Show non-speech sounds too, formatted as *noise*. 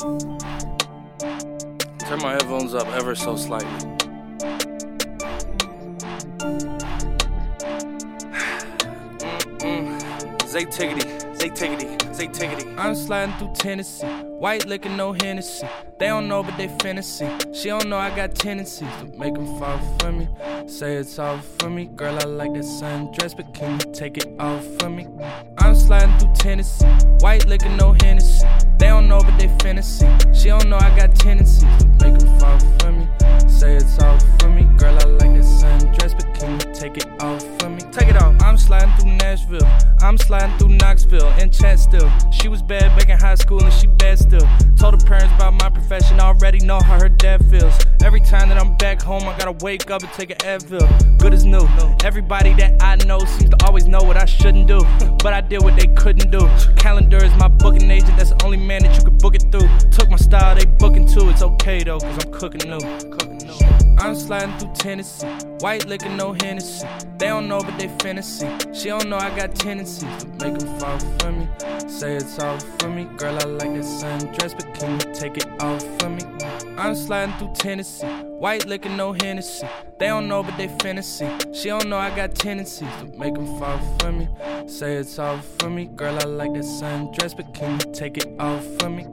Turn my headphones up ever so slightly. *sighs* Zay Tiggity, Zay Tiggity, Zay Tiggity. I'm sliding through Tennessee. White liquor, no Hennessy. They don't know, but they fantasy. She don't know I got tendencies to make them fall for me. Say it's all for me. Girl, I like that sundress, but can you take it off for me? I'm sliding through Tennessee. White liquor, no Hennessy. They don't She don't know I got tendencies make them fall for me. Say it's all for me. Girl, I like that sundress, but can you take it off for me? Take it off. I'm sliding through Nashville. I'm sliding through Knoxville and Chatstill. She was bad back in high school and she bad still. Told her parents about my profession, I already know how her dad feels. Every time that I'm back home, I gotta wake up and take an Advil. Good as new. Everybody that I know seems to always know what I shouldn't do, *laughs* but I did what they couldn't do. Calendar is my booking agent, cause I'm cooking new. I'm sliding through Tennessee. White liquor, no Hennessy. They don't know, but they fantasy. She don't know I got tendencies make them fall for me. Say it's all for me. Girl, I like that sundress, but can you take it off for me? I'm sliding through Tennessee. White liquor, no Hennessy. They don't know, but they fantasy. She don't know I got tendencies make them fall for me. Say it's all for me. Girl, I like that sundress, but can you take it off for me?